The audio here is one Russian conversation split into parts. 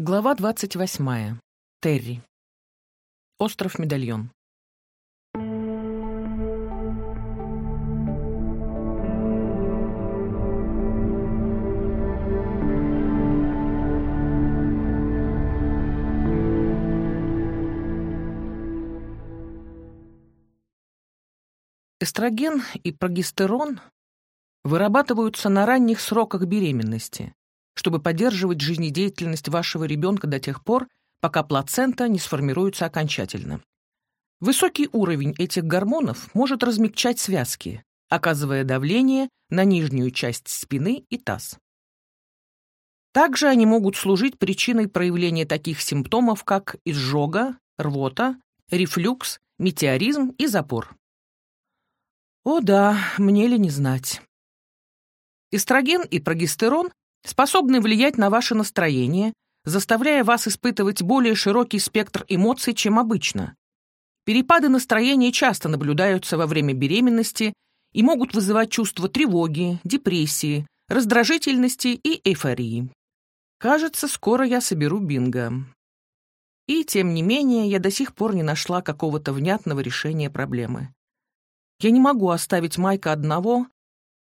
Глава 28. Терри. Остров Медальон. Эстроген и прогестерон вырабатываются на ранних сроках беременности, чтобы поддерживать жизнедеятельность вашего ребенка до тех пор, пока плацента не сформируется окончательно. Высокий уровень этих гормонов может размягчать связки, оказывая давление на нижнюю часть спины и таз. Также они могут служить причиной проявления таких симптомов, как изжога, рвота, рефлюкс, метеоризм и запор. О да, мне ли не знать. Эстроген и прогестерон способны влиять на ваше настроение, заставляя вас испытывать более широкий спектр эмоций, чем обычно. Перепады настроения часто наблюдаются во время беременности и могут вызывать чувство тревоги, депрессии, раздражительности и эйфории. Кажется, скоро я соберу бинго. И, тем не менее, я до сих пор не нашла какого-то внятного решения проблемы. Я не могу оставить Майка одного,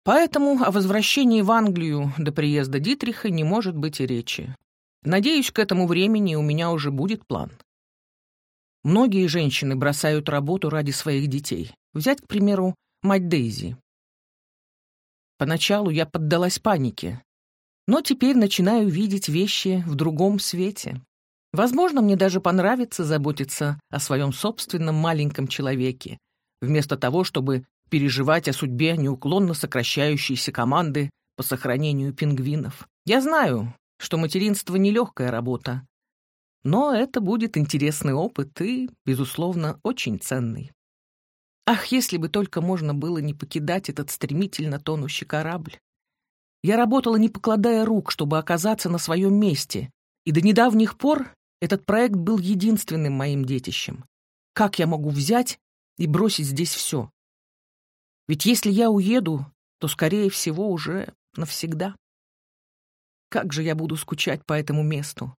Поэтому о возвращении в Англию до приезда Дитриха не может быть и речи. Надеюсь, к этому времени у меня уже будет план. Многие женщины бросают работу ради своих детей. Взять, к примеру, мать Дейзи. Поначалу я поддалась панике, но теперь начинаю видеть вещи в другом свете. Возможно, мне даже понравится заботиться о своем собственном маленьком человеке, вместо того, чтобы переживать о судьбе неуклонно сокращающейся команды по сохранению пингвинов. Я знаю, что материнство — нелегкая работа, но это будет интересный опыт и, безусловно, очень ценный. Ах, если бы только можно было не покидать этот стремительно тонущий корабль. Я работала, не покладая рук, чтобы оказаться на своем месте, и до недавних пор этот проект был единственным моим детищем. Как я могу взять и бросить здесь все? Ведь если я уеду, то, скорее всего, уже навсегда. Как же я буду скучать по этому месту?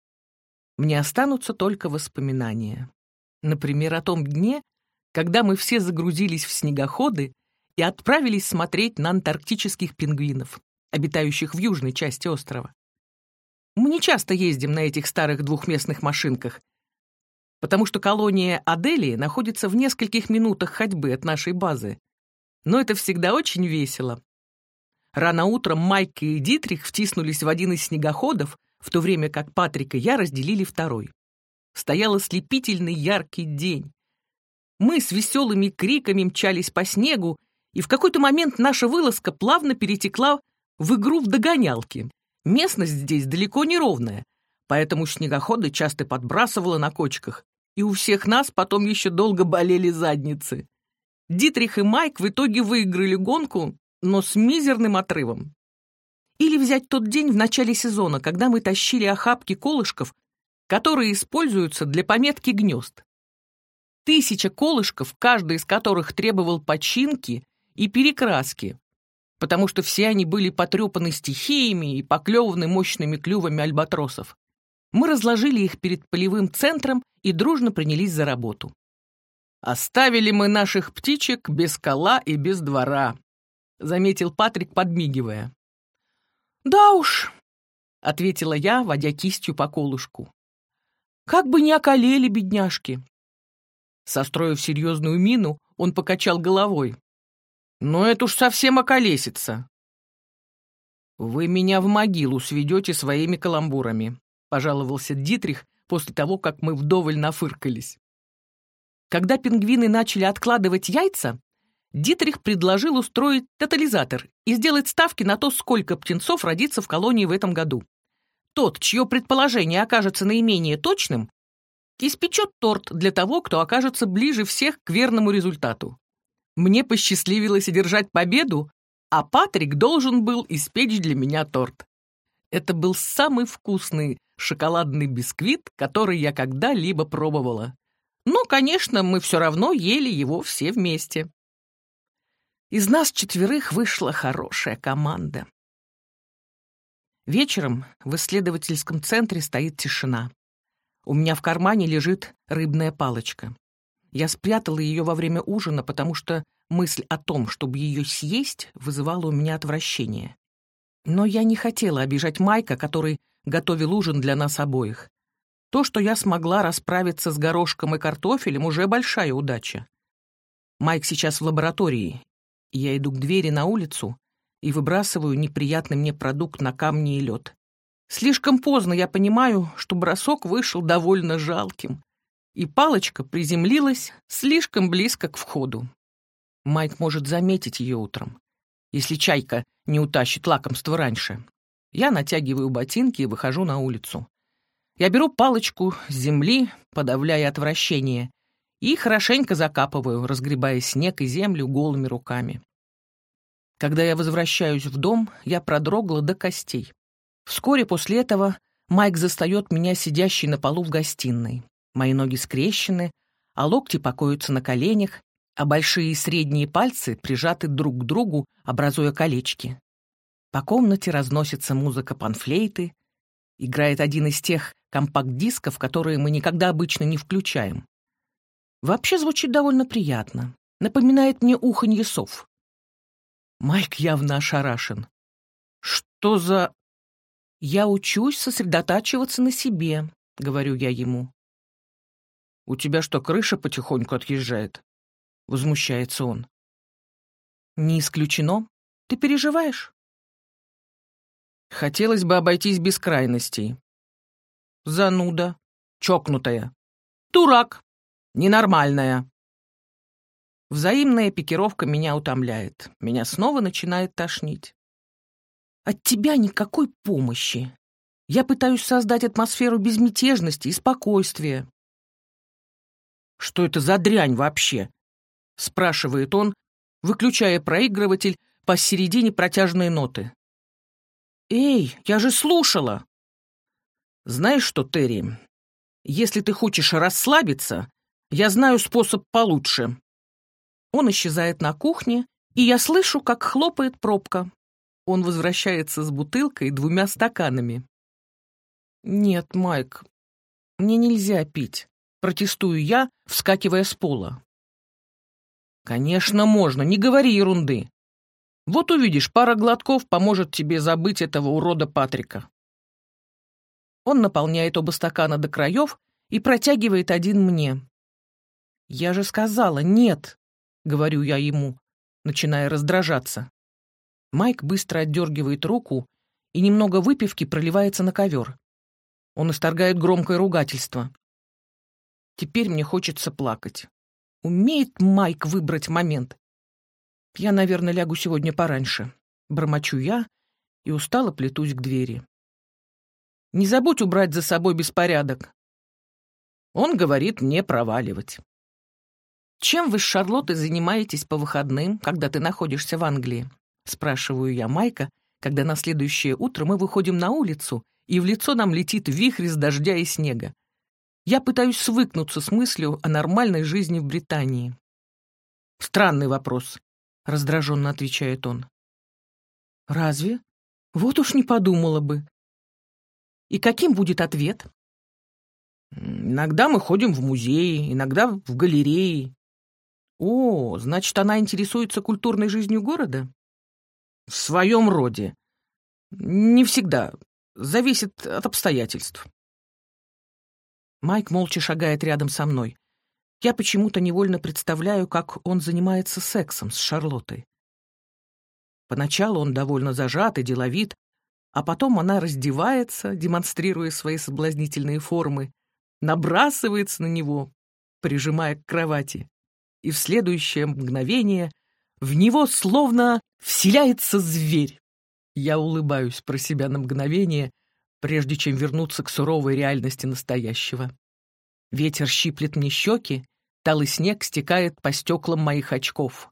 Мне останутся только воспоминания. Например, о том дне, когда мы все загрузились в снегоходы и отправились смотреть на антарктических пингвинов, обитающих в южной части острова. Мы не часто ездим на этих старых двухместных машинках, потому что колония Аделии находится в нескольких минутах ходьбы от нашей базы, но это всегда очень весело. Рано утром Майк и Дитрих втиснулись в один из снегоходов, в то время как Патрик и я разделили второй. Стоял ослепительный яркий день. Мы с веселыми криками мчались по снегу, и в какой-то момент наша вылазка плавно перетекла в игру в догонялки. Местность здесь далеко не ровная, поэтому снегоходы часто подбрасывало на кочках, и у всех нас потом еще долго болели задницы. Дитрих и Майк в итоге выиграли гонку, но с мизерным отрывом. Или взять тот день в начале сезона, когда мы тащили охапки колышков, которые используются для пометки гнезд. Тысяча колышков, каждый из которых требовал починки и перекраски, потому что все они были потрепаны стихиями и поклеваны мощными клювами альбатросов. Мы разложили их перед полевым центром и дружно принялись за работу. «Оставили мы наших птичек без кола и без двора», — заметил Патрик, подмигивая. «Да уж», — ответила я, водя кистью по колышку. «Как бы не околели, бедняжки!» Состроив серьезную мину, он покачал головой. «Но это уж совсем околесится!» «Вы меня в могилу сведете своими каламбурами», — пожаловался Дитрих после того, как мы вдоволь нафыркались. Когда пингвины начали откладывать яйца, Дитрих предложил устроить тотализатор и сделать ставки на то, сколько птенцов родится в колонии в этом году. Тот, чье предположение окажется наименее точным, испечет торт для того, кто окажется ближе всех к верному результату. Мне посчастливилось одержать победу, а Патрик должен был испечь для меня торт. Это был самый вкусный шоколадный бисквит, который я когда-либо пробовала. Но, конечно, мы все равно ели его все вместе. Из нас четверых вышла хорошая команда. Вечером в исследовательском центре стоит тишина. У меня в кармане лежит рыбная палочка. Я спрятала ее во время ужина, потому что мысль о том, чтобы ее съесть, вызывала у меня отвращение. Но я не хотела обижать Майка, который готовил ужин для нас обоих. То, что я смогла расправиться с горошком и картофелем, уже большая удача. Майк сейчас в лаборатории. Я иду к двери на улицу и выбрасываю неприятный мне продукт на камни и лед. Слишком поздно я понимаю, что бросок вышел довольно жалким, и палочка приземлилась слишком близко к входу. Майк может заметить ее утром, если чайка не утащит лакомство раньше. Я натягиваю ботинки и выхожу на улицу. Я беру палочку с земли, подавляя отвращение, и хорошенько закапываю, разгребая снег и землю голыми руками. Когда я возвращаюсь в дом, я продрогла до костей. Вскоре после этого Майк застает меня сидящей на полу в гостиной. Мои ноги скрещены, а локти покоятся на коленях, а большие и средние пальцы прижаты друг к другу, образуя колечки. По комнате разносится музыка панфлейты, играет один из тех компакт-дисков, которые мы никогда обычно не включаем. Вообще звучит довольно приятно. Напоминает мне уханье сов. Майк явно ошарашен. «Что за...» «Я учусь сосредотачиваться на себе», — говорю я ему. «У тебя что, крыша потихоньку отъезжает?» — возмущается он. «Не исключено. Ты переживаешь?» «Хотелось бы обойтись без крайностей». «Зануда. Чокнутая. Дурак. Ненормальная. Взаимная пикировка меня утомляет. Меня снова начинает тошнить. От тебя никакой помощи. Я пытаюсь создать атмосферу безмятежности и спокойствия. «Что это за дрянь вообще?» — спрашивает он, выключая проигрыватель посередине протяжные ноты. «Эй, я же слушала!» «Знаешь что, Терри, если ты хочешь расслабиться, я знаю способ получше», он исчезает на кухне, и я слышу, как хлопает пробка. Он возвращается с бутылкой и двумя стаканами. «Нет, Майк, мне нельзя пить», — протестую я, вскакивая с пола. «Конечно, можно, не говори ерунды. Вот увидишь, пара глотков поможет тебе забыть этого урода Патрика». Он наполняет оба стакана до краев и протягивает один мне. «Я же сказала, нет!» говорю я ему, начиная раздражаться. Майк быстро отдергивает руку, и немного выпивки проливается на ковер. Он исторгает громкое ругательство. Теперь мне хочется плакать. Умеет Майк выбрать момент. Я, наверное, лягу сегодня пораньше. Бормочу я и устало плетусь к двери. Не забудь убрать за собой беспорядок. Он говорит не проваливать. «Чем вы с Шарлоттой занимаетесь по выходным, когда ты находишься в Англии?» — спрашиваю я Майка, когда на следующее утро мы выходим на улицу, и в лицо нам летит вихрь из дождя и снега. Я пытаюсь свыкнуться с мыслью о нормальной жизни в Британии. «Странный вопрос», — раздраженно отвечает он. «Разве? Вот уж не подумала бы». «И каким будет ответ?» «Иногда мы ходим в музеи, иногда в галереи, о, значит, она интересуется культурной жизнью города? В своем роде. Не всегда. Зависит от обстоятельств. Майк молча шагает рядом со мной. Я почему-то невольно представляю, как он занимается сексом с Шарлоттой. Поначалу он довольно зажат и деловит, а потом она раздевается, демонстрируя свои соблазнительные формы, набрасывается на него, прижимая к кровати и в следующее мгновение в него словно вселяется зверь. Я улыбаюсь про себя на мгновение, прежде чем вернуться к суровой реальности настоящего. Ветер щиплет мне щеки, талый снег стекает по стеклам моих очков.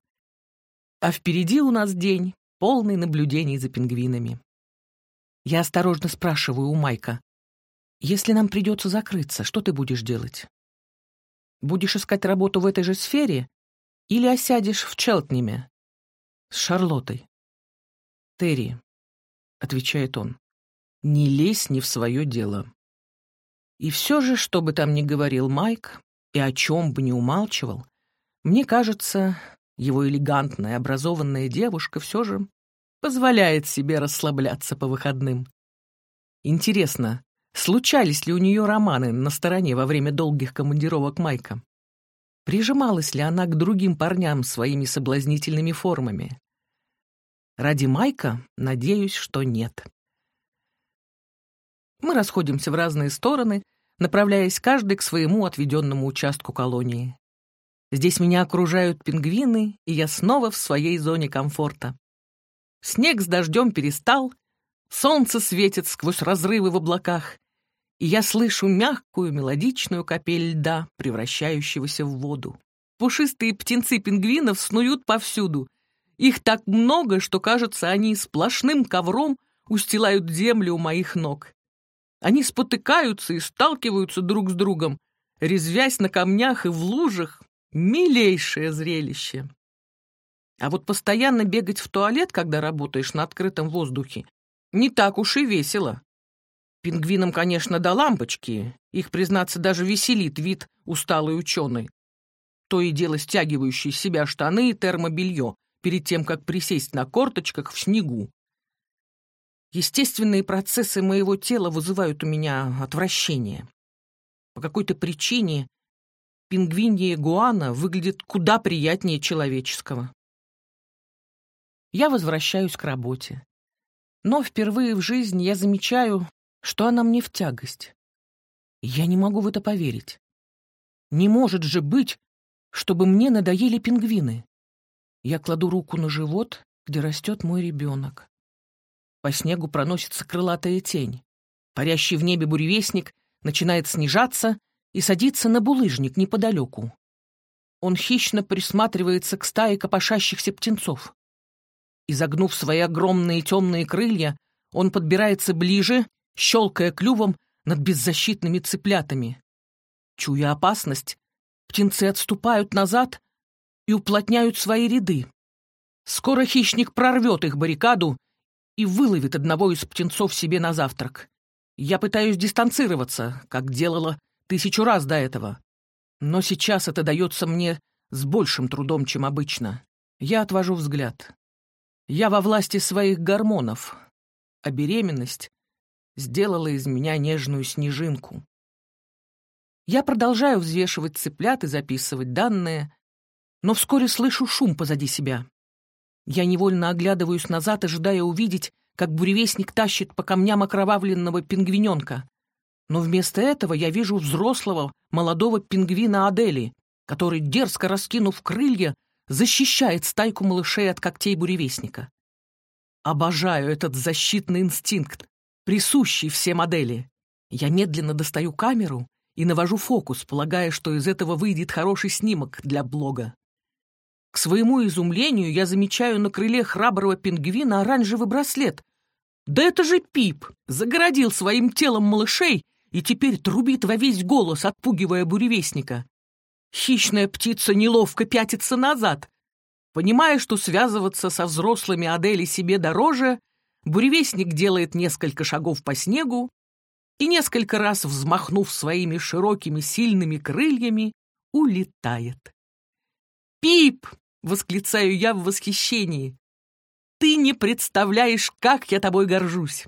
А впереди у нас день, полный наблюдений за пингвинами. Я осторожно спрашиваю у Майка, «Если нам придется закрыться, что ты будешь делать?» Будешь искать работу в этой же сфере или осядешь в Челтниме с Шарлоттой? Терри, — отвечает он, Не лезь не в свое дело. И все же, что бы там ни говорил Майк, и о чем бы ни умалчивал, мне кажется, его элегантная, образованная девушка все же позволяет себе расслабляться по выходным. Интересно, случались ли у нее романы на стороне во время долгих командировок Майка? Прижималась ли она к другим парням своими соблазнительными формами? Ради Майка надеюсь, что нет. Мы расходимся в разные стороны, направляясь каждый к своему отведенному участку колонии. Здесь меня окружают пингвины, и я снова в своей зоне комфорта. Снег с дождем перестал, солнце светит сквозь разрывы в облаках, и я слышу мягкую мелодичную капель льда, превращающегося в воду. Пушистые птенцы пингвинов снуют повсюду. Их так много, что, кажется, они сплошным ковром устилают землю у моих ног. Они спотыкаются и сталкиваются друг с другом, резвясь на камнях и в лужах. Милейшее зрелище. А вот постоянно бегать в туалет, когда работаешь на открытом воздухе, не так уж и весело. Пингвинам, конечно, до лампочки. Их, признаться, даже веселит вид усталой ученой. То и дело стягивающие себя штаны и термобелье перед тем, как присесть на корточках в снегу. Естественные процессы моего тела вызывают у меня отвращение. По какой-то причине пингвинья игуана выглядит куда приятнее человеческого. Я возвращаюсь к работе. Но впервые в жизни я замечаю, что она мне в тягость. Я не могу в это поверить. Не может же быть, чтобы мне надоели пингвины. Я кладу руку на живот, где растет мой ребенок. По снегу проносится крылатая тень. Парящий в небе буревестник начинает снижаться и садится на булыжник неподалеку. Он хищно присматривается к стае копошащихся птенцов. Изогнув свои огромные темные крылья, он подбирается ближе, щелкая клювом над беззащитными цыплятами. Чуя опасность, птенцы отступают назад и уплотняют свои ряды. Скоро хищник прорвет их баррикаду и выловит одного из птенцов себе на завтрак. Я пытаюсь дистанцироваться, как делала тысячу раз до этого. Но сейчас это дается мне с большим трудом, чем обычно. Я отвожу взгляд. Я во власти своих гормонов, а беременность сделала из меня нежную снежинку. Я продолжаю взвешивать цыплят и записывать данные, но вскоре слышу шум позади себя. Я невольно оглядываюсь назад, ожидая увидеть, как буревестник тащит по камням окровавленного пингвиненка. Но вместо этого я вижу взрослого, молодого пингвина Адели, который, дерзко раскинув крылья, защищает стайку малышей от когтей буревестника. Обожаю этот защитный инстинкт, присущий все модели. Я медленно достаю камеру и навожу фокус, полагая, что из этого выйдет хороший снимок для блога. К своему изумлению я замечаю на крыле храброго пингвина оранжевый браслет. Да это же Пип! Загородил своим телом малышей и теперь трубит во весь голос, отпугивая буревестника. Хищная птица неловко пятится назад. Понимая, что связываться со взрослыми Адели себе дороже, буревестник делает несколько шагов по снегу и, несколько раз взмахнув своими широкими сильными крыльями, улетает. «Пип!» Восклицаю я в восхищении. Ты не представляешь, как я тобой горжусь.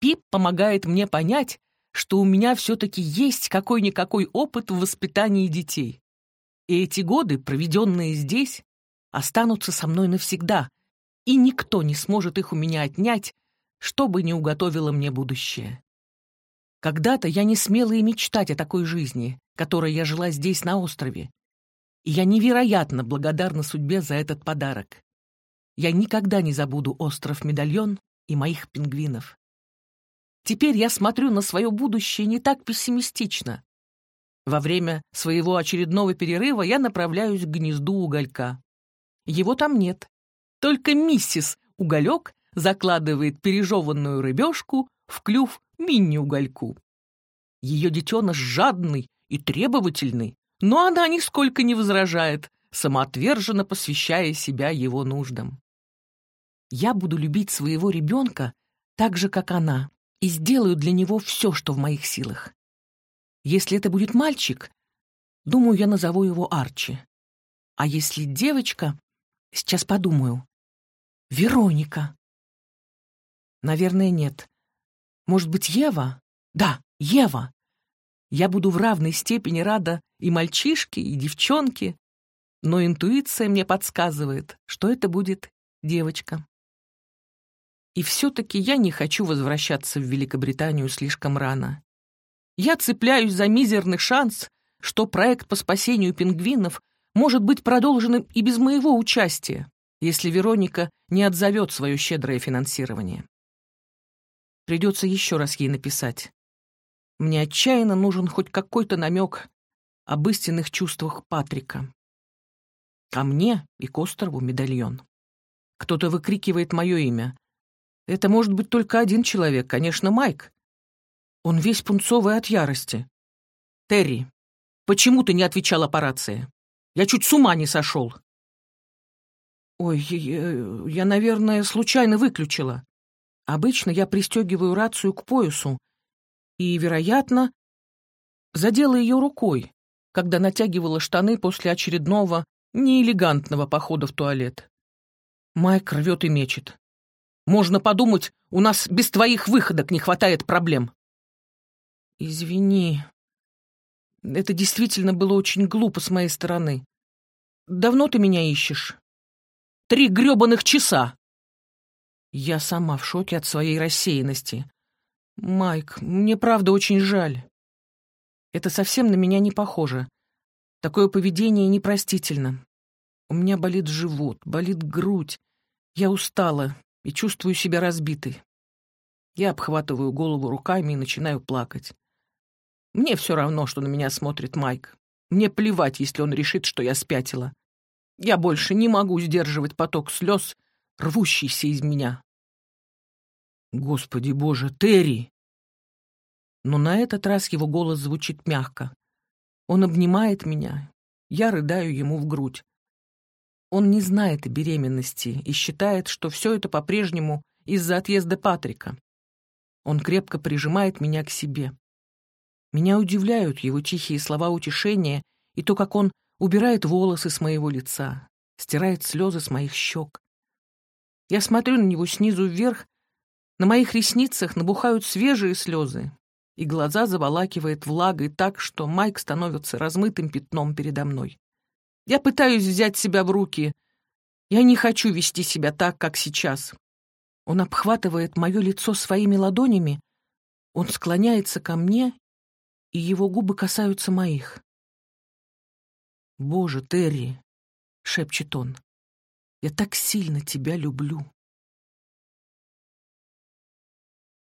Пип помогает мне понять, что у меня все-таки есть какой-никакой опыт в воспитании детей. И эти годы, проведенные здесь, останутся со мной навсегда, и никто не сможет их у меня отнять, что бы ни уготовило мне будущее. Когда-то я не смела и мечтать о такой жизни, которой я жила здесь, на острове, и я невероятно благодарна судьбе за этот подарок. Я никогда не забуду остров-медальон и моих пингвинов. Теперь я смотрю на свое будущее не так пессимистично. Во время своего очередного перерыва я направляюсь к гнезду уголька. Его там нет. Только миссис Уголек закладывает пережеванную рыбешку в клюв мини-угольку. Ее детеныш жадный и требовательный, но она нисколько не возражает, самоотверженно посвящая себя его нуждам. Я буду любить своего ребенка так же, как она, и сделаю для него все, что в моих силах. Если это будет мальчик, думаю, я назову его Арчи. А если девочка, сейчас подумаю. Вероника. Наверное, нет. Может быть, Ева? Да, Ева. Я буду в равной степени рада и мальчишке, и девчонке, но интуиция мне подсказывает, что это будет девочка. И все-таки я не хочу возвращаться в Великобританию слишком рано. Я цепляюсь за мизерный шанс, что проект по спасению пингвинов может быть продолжен и без моего участия, если Вероника не отзовет свое щедрое финансирование. Придется еще раз ей написать. Мне отчаянно нужен хоть какой-то намек об истинных чувствах Патрика. А мне и Кострову медальон. Кто-то выкрикивает мое имя. Это может быть только один человек, конечно, Майк. Он весь пунцовый от ярости. «Терри, почему ты не отвечала по рации? Я чуть с ума не сошел». «Ой, я, я, наверное, случайно выключила. Обычно я пристегиваю рацию к поясу, и, вероятно, задела ее рукой, когда натягивала штаны после очередного неэлегантного похода в туалет. Майк рвет и мечет. «Можно подумать, у нас без твоих выходок не хватает проблем». «Извини. Это действительно было очень глупо с моей стороны. Давно ты меня ищешь?» «Три грёбаных часа!» Я сама в шоке от своей рассеянности. «Майк, мне правда очень жаль. Это совсем на меня не похоже. Такое поведение непростительно. У меня болит живот, болит грудь. Я устала и чувствую себя разбитой. Я обхватываю голову руками и начинаю плакать. Мне все равно, что на меня смотрит Майк. Мне плевать, если он решит, что я спятила. Я больше не могу сдерживать поток слез, рвущийся из меня. «Господи боже, Терри!» Но на этот раз его голос звучит мягко. Он обнимает меня, я рыдаю ему в грудь. Он не знает о беременности и считает, что все это по-прежнему из-за отъезда Патрика. Он крепко прижимает меня к себе. Меня удивляют его тихие слова утешения и то, как он убирает волосы с моего лица, стирает слезы с моих щек. Я смотрю на него снизу вверх на моих ресницах набухают свежие слезы, и глаза заволакивает влагой так, что Майк становится размытым пятном передо мной. Я пытаюсь взять себя в руки. Я не хочу вести себя так, как сейчас. Он обхватывает мое лицо своими ладонями, он склоняется ко мне, и его губы касаются моих. «Боже, Терри!» — шепчет он. «Я так сильно тебя люблю!»